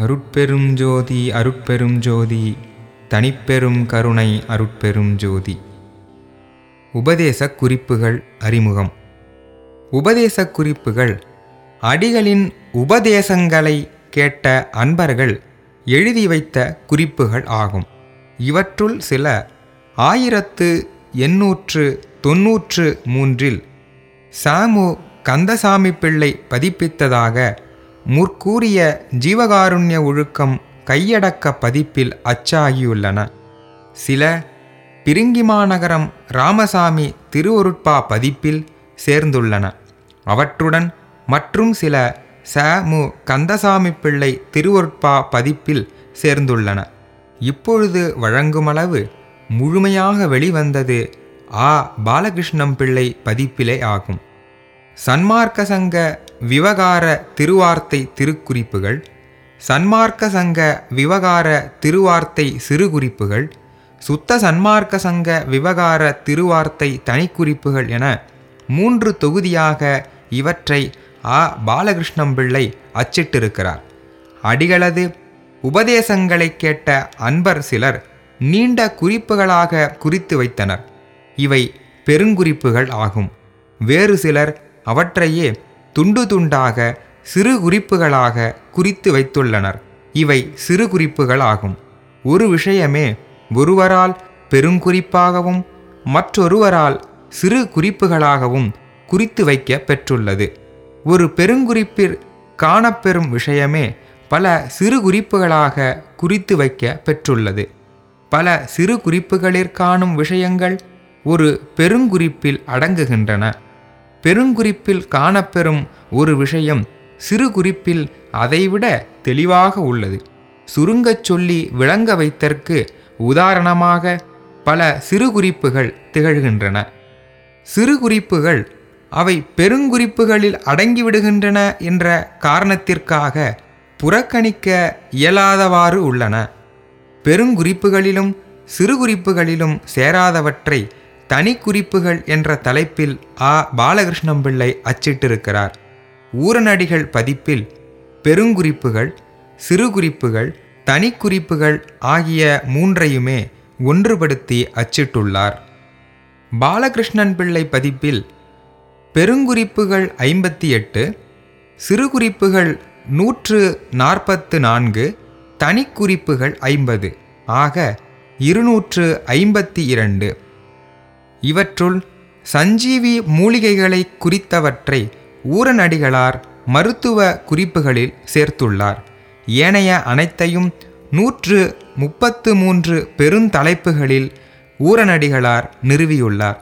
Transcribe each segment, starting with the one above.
அருட்பெரும் ஜோதி அருட்பெரும் ஜோதி தனிப்பெரும் கருணை அருட்பெரும் ஜோதி. உபதேச குறிப்புகள் அறிமுகம். உபதேச குறிப்புகள். அடிகளின் உபதேசங்களை கேட்ட அன்பர்கள் எழுதி வைத்த குறிப்புகள் ஆகும். இவற்றுள் சில ஆயிரத்து எண்ணூற்று தொன்னூற்று மூன்றில் சாமு கந்தசாமி பிள்ளை பதிப்பித்ததாக முற்கூறிய ஜீவகாருண்ய ஒழுக்கம் கையடக்க பதிப்பில் அச்சாகியுள்ளன. சில பிரிங்கிமாநகரம் ராமசாமி திருவொருட்பா பதிப்பில் சேர்ந்துள்ளன. அவற்றுடன் மற்றும் சில ச. மு. கந்தசாமி பிள்ளை திருவொருட்பா பதிப்பில் சேர்ந்துள்ளன. இப்பொழுது வழங்குமளவு முழுமையாக வெளிவந்தது ஆ. பாலகிருஷ்ணம் பிள்ளை பதிப்பிலே ஆகும். சன்மார்க்க சங்க விவகார திருவார்த்தை திருக்குறிப்புகள் சன்மார்க்க சங்க விவகார திருவார்த்தை சிறுகுறிப்புகள் சுத்த சன்மார்க்க சங்க விவகார திருவார்த்தை தனிக்குறிப்புகள் என மூன்று தொகுதியாக இவற்றை ஆ. பாலகிருஷ்ணம் பிள்ளை அச்சிட்டிருக்கிறார். அடிகளது உபதேசங்களை கேட்ட அன்பர் சிலர் நீண்ட குறிப்புகளாக குறித்து வைத்தனர். இவை பெருங்குறிப்புகள் ஆகும். வேறு சிலர் அவற்றையே துண்டு துண்டாக சிறு குறிப்புகளாக குறித்து வைத்துள்ளனர். இவை சிறு குறிப்புகள் ஆகும் ஒரு விஷயமே ஒருவரால் பெருங்குறிப்பாகவும் மற்றொருவரால் சிறு குறிப்புகளாகவும் குறித்து வைக்க பெற்றுள்ளது. ஒரு பெருங்குறிப்பில் காணப்பெறும் விஷயமே பல சிறு குறிப்புகளாக குறித்து வைக்க பெற்றுள்ளது. பல சிறு குறிப்புகளிற் காணும் விஷயங்கள் ஒரு பெருங்குறிப்பில் அடங்குகின்றன. பெருங்குறிப்பில் காணப்பெறும் ஒரு விஷயம் சிறு குறிப்பில் அதைவிட தெளிவாக உள்ளது. சுருங்கச் சொல்லி விளங்க வைத்தற்கு உதாரணமாக பல சிறு குறிப்புகள் திகழ்கின்றன. சிறு குறிப்புகள் அவை பெருங்குறிப்புகளில் அடங்கிவிடுகின்றன என்ற காரணத்திற்காக புறக்கணிக்க இயலாதவாறு உள்ளன. பெருங்குறிப்புகளிலும் சிறு குறிப்புகளிலும் தனி குறிப்புகள் என்ற தலைப்பில் ஆ. பாலகிருஷ்ணம் பிள்ளை அச்சிட்டிருக்கிறார். ஊரநடிகள் பதிப்பில் பெருங்குறிப்புகள் சிறு குறிப்புகள் தனிக்குறிப்புகள் ஆகிய மூன்றையுமே ஒன்றுபடுத்தி அச்சிட்டுள்ளார். பாலகிருஷ்ணன் பிள்ளை பதிப்பில் பெருங்குறிப்புகள் ஐம்பத்தி எட்டு சிறுகுறிப்புகள் நூற்று நாற்பத்து நான்கு தனிக்குறிப்புகள் ஐம்பது ஆக இருநூற்று ஐம்பத்தி இரண்டு. இவற்றுள் சஞ்சீவி மூலிகைகளை குறித்தவற்றை ஊரநடிகளார் மருத்துவ குறிப்புகளில் சேர்த்துள்ளார். ஏனைய அனைத்தையும் நூற்று முப்பத்து மூன்று பெருந்தலைப்புகளில் ஊரநடிகளார் நிறுவியுள்ளார்.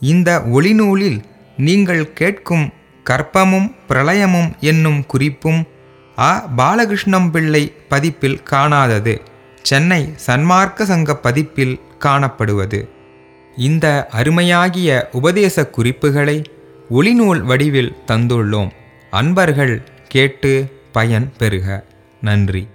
இந்த ஒளிநூலில் நீங்கள் கேட்கும் கற்பமும் பிரளயமும் என்னும் குறிப்பும் அ. பாலகிருஷ்ணம் பிள்ளை பதிப்பில் காணாதது. சென்னை சன்மார்க்க சங்க பதிப்பில் காணப்படுவது. இந்த அருமையாகிய உபதேச குறிப்புகளை ஒளிநூல் வடிவில் தந்துள்ளோம். அன்பர்கள் கேட்டு பயன் பெறுக. நன்றி.